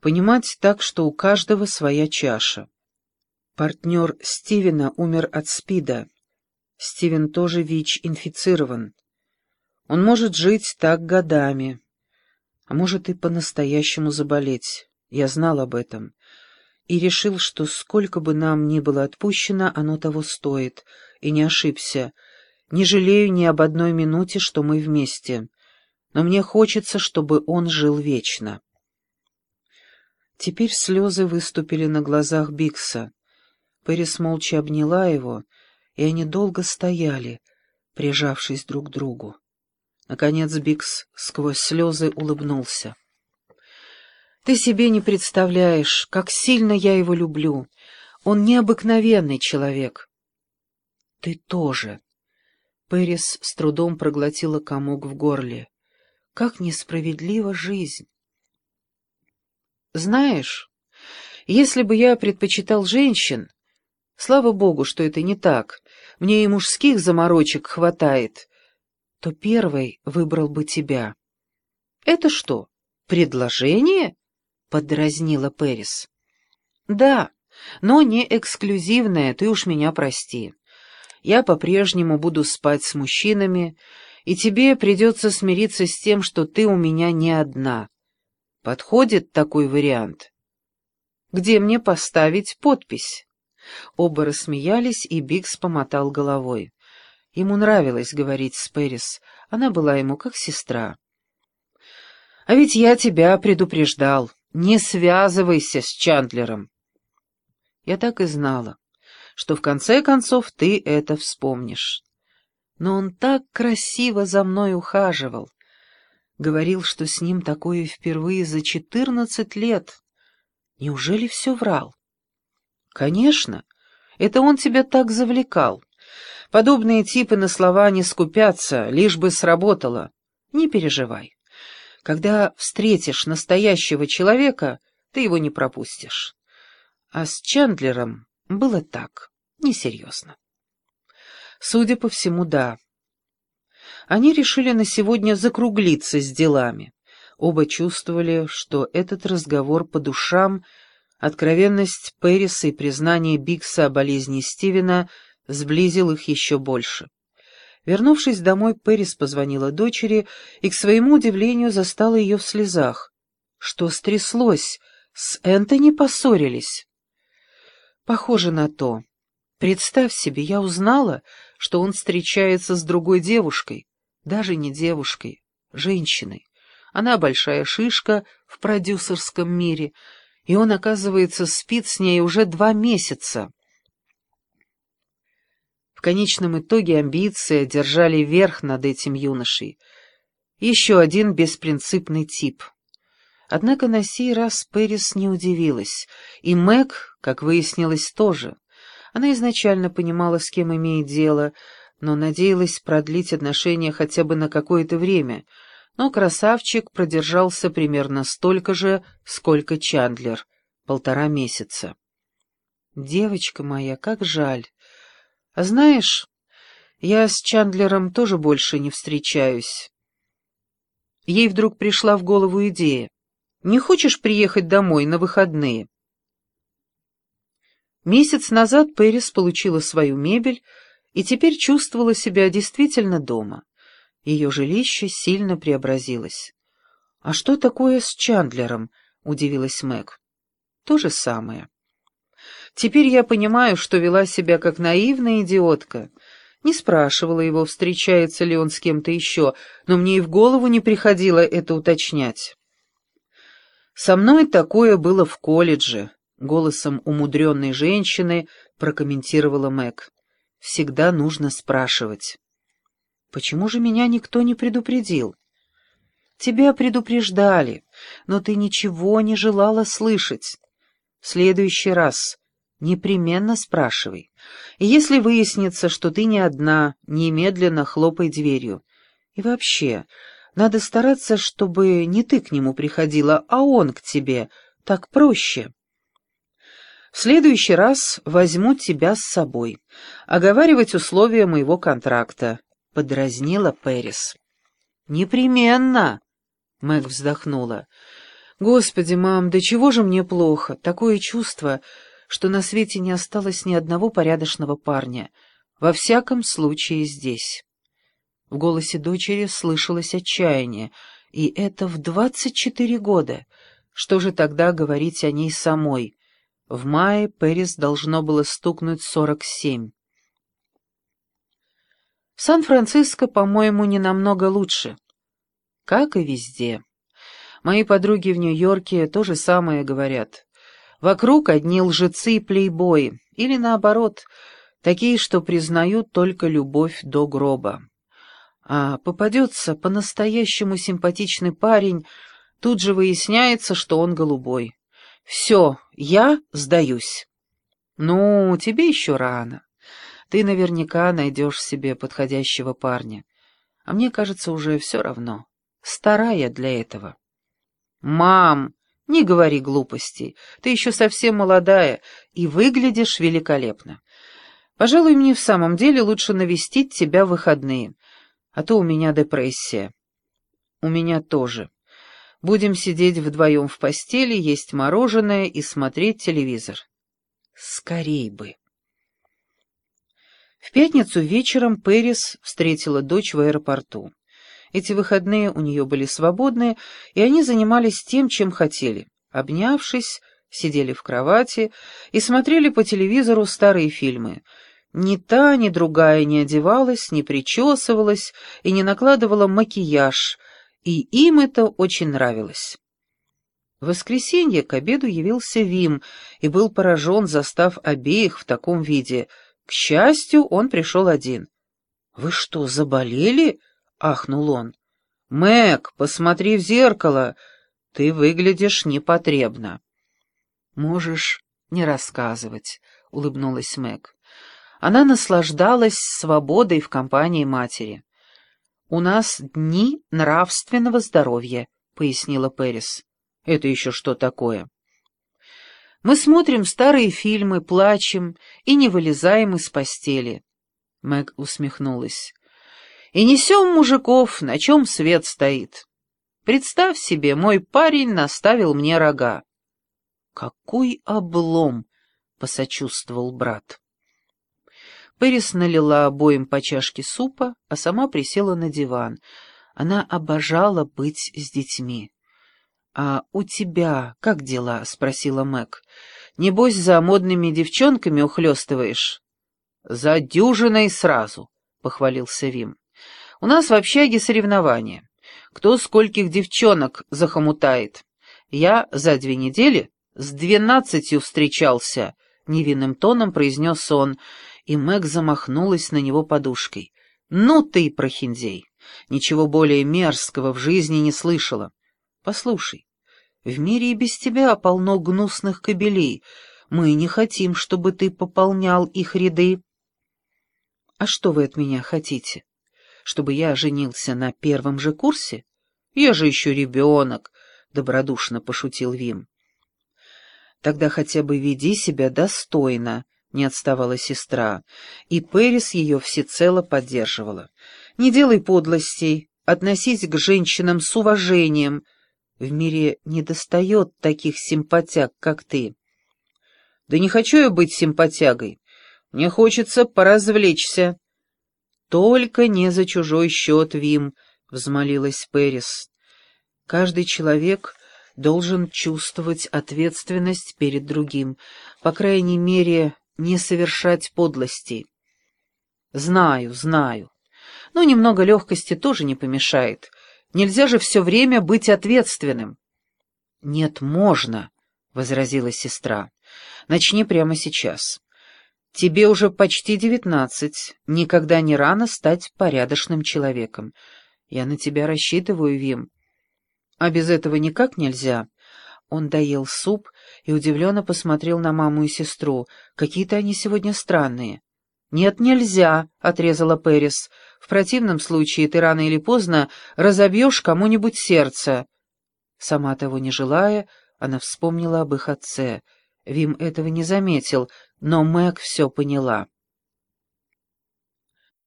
Понимать так, что у каждого своя чаша. Партнер Стивена умер от СПИДа. Стивен тоже ВИЧ-инфицирован. Он может жить так годами, а может и по-настоящему заболеть. Я знал об этом и решил, что сколько бы нам ни было отпущено, оно того стоит, и не ошибся. Не жалею ни об одной минуте, что мы вместе, но мне хочется, чтобы он жил вечно. Теперь слезы выступили на глазах Бикса. Пэрис молча обняла его, и они долго стояли, прижавшись друг к другу. Наконец Бикс сквозь слезы улыбнулся. «Ты себе не представляешь, как сильно я его люблю. Он необыкновенный человек». «Ты тоже». Пэрис с трудом проглотила комок в горле. «Как несправедлива жизнь!» «Знаешь, если бы я предпочитал женщин, слава богу, что это не так, мне и мужских заморочек хватает, то первый выбрал бы тебя. «Это что, предложение?» — подразнила Пэрис. «Да, но не эксклюзивное, ты уж меня прости. Я по-прежнему буду спать с мужчинами, и тебе придется смириться с тем, что ты у меня не одна. Подходит такой вариант? Где мне поставить подпись?» Оба рассмеялись, и Бикс помотал головой. Ему нравилось говорить с Пэрис, она была ему как сестра. «А ведь я тебя предупреждал, не связывайся с Чандлером». Я так и знала, что в конце концов ты это вспомнишь. Но он так красиво за мной ухаживал. Говорил, что с ним такое впервые за четырнадцать лет. Неужели все врал? Конечно, это он тебя так завлекал. Подобные типы на слова не скупятся, лишь бы сработало. Не переживай. Когда встретишь настоящего человека, ты его не пропустишь. А с Чендлером было так, несерьезно. Судя по всему, да. Они решили на сегодня закруглиться с делами. Оба чувствовали, что этот разговор по душам, откровенность Пэриса и признание Бикса о болезни Стивена — сблизил их еще больше. Вернувшись домой, Пэрис позвонила дочери и, к своему удивлению, застала ее в слезах. Что стряслось? С Энтони поссорились? Похоже на то. Представь себе, я узнала, что он встречается с другой девушкой, даже не девушкой, женщиной. Она большая шишка в продюсерском мире, и он, оказывается, спит с ней уже два месяца. В конечном итоге амбиции одержали верх над этим юношей. Еще один беспринципный тип. Однако на сей раз Пэрис не удивилась, и Мэг, как выяснилось, тоже. Она изначально понимала, с кем имеет дело, но надеялась продлить отношения хотя бы на какое-то время, но красавчик продержался примерно столько же, сколько Чандлер — полтора месяца. «Девочка моя, как жаль!» А знаешь, я с Чандлером тоже больше не встречаюсь. Ей вдруг пришла в голову идея. Не хочешь приехать домой на выходные? Месяц назад Пэрис получила свою мебель и теперь чувствовала себя действительно дома. Ее жилище сильно преобразилось. «А что такое с Чандлером?» — удивилась Мэг. «То же самое. Теперь я понимаю, что вела себя как наивная идиотка. Не спрашивала его, встречается ли он с кем-то еще, но мне и в голову не приходило это уточнять. «Со мной такое было в колледже», — голосом умудренной женщины прокомментировала Мэг. «Всегда нужно спрашивать». «Почему же меня никто не предупредил?» «Тебя предупреждали, но ты ничего не желала слышать. В следующий раз Непременно спрашивай. И если выяснится, что ты не одна, немедленно хлопай дверью. И вообще, надо стараться, чтобы не ты к нему приходила, а он к тебе. Так проще. Следующий раз возьму тебя с собой. Оговаривать условия моего контракта, — подразнила Пэрис. Непременно, — Мэг вздохнула. Господи, мам, да чего же мне плохо? Такое чувство, что на свете не осталось ни одного порядочного парня. Во всяком случае здесь. В голосе дочери слышалось отчаяние, и это в двадцать четыре года. Что же тогда говорить о ней самой? В мае Пэрис должно было стукнуть сорок семь. В Сан-Франциско, по-моему, не намного лучше. Как и везде. Мои подруги в Нью-Йорке то же самое говорят. Вокруг одни лжецы и плейбои, или наоборот, такие, что признают только любовь до гроба. А попадется по-настоящему симпатичный парень, тут же выясняется, что он голубой. Все, я сдаюсь. Ну, тебе еще рано. Ты наверняка найдешь себе подходящего парня. А мне кажется, уже все равно. Старая для этого. «Мам, не говори глупостей. Ты еще совсем молодая и выглядишь великолепно. Пожалуй, мне в самом деле лучше навестить тебя в выходные, а то у меня депрессия». «У меня тоже. Будем сидеть вдвоем в постели, есть мороженое и смотреть телевизор». «Скорей бы». В пятницу вечером Пэрис встретила дочь в аэропорту. Эти выходные у нее были свободные, и они занимались тем, чем хотели. Обнявшись, сидели в кровати и смотрели по телевизору старые фильмы. Ни та, ни другая не одевалась, не причесывалась и не накладывала макияж, и им это очень нравилось. В воскресенье к обеду явился Вим и был поражен, застав обеих в таком виде. К счастью, он пришел один. «Вы что, заболели?» — ахнул он. «Мэг, посмотри в зеркало. Ты выглядишь непотребно». «Можешь не рассказывать», — улыбнулась Мэг. Она наслаждалась свободой в компании матери. «У нас дни нравственного здоровья», — пояснила Пэрис. «Это еще что такое?» «Мы смотрим старые фильмы, плачем и не вылезаем из постели». Мэг усмехнулась и несем мужиков, на чем свет стоит. Представь себе, мой парень наставил мне рога. Какой облом, — посочувствовал брат. Пэрис налила обоим по чашке супа, а сама присела на диван. Она обожала быть с детьми. «А у тебя как дела?» — спросила Мэг. «Небось, за модными девчонками ухлёстываешь?» «За дюжиной сразу», — похвалился Вим. У нас в общаге соревнования. Кто скольких девчонок захомутает. Я за две недели с двенадцатью встречался, — невинным тоном произнес он, и Мэг замахнулась на него подушкой. «Ну ты, прохиндей! Ничего более мерзкого в жизни не слышала. Послушай, в мире и без тебя полно гнусных кобелей. Мы не хотим, чтобы ты пополнял их ряды». «А что вы от меня хотите?» чтобы я женился на первом же курсе? Я же еще ребенок, — добродушно пошутил Вим. Тогда хотя бы веди себя достойно, — не отставала сестра, и Пэрис ее всецело поддерживала. Не делай подлостей, относись к женщинам с уважением. В мире недостает таких симпатяг, как ты. Да не хочу я быть симпатягой. Мне хочется поразвлечься. «Только не за чужой счет, Вим», — взмолилась Пэрис. «Каждый человек должен чувствовать ответственность перед другим, по крайней мере, не совершать подлостей». «Знаю, знаю. Но немного легкости тоже не помешает. Нельзя же все время быть ответственным». «Нет, можно», — возразила сестра. «Начни прямо сейчас. Тебе уже почти девятнадцать. Никогда не рано стать порядочным человеком. Я на тебя рассчитываю, Вим. А без этого никак нельзя. Он доел суп и удивленно посмотрел на маму и сестру. Какие-то они сегодня странные. «Нет, нельзя», — отрезала Пэрис. «В противном случае ты рано или поздно разобьешь кому-нибудь сердце». Сама того не желая, она вспомнила об их отце. Вим этого не заметил, но Мэг все поняла.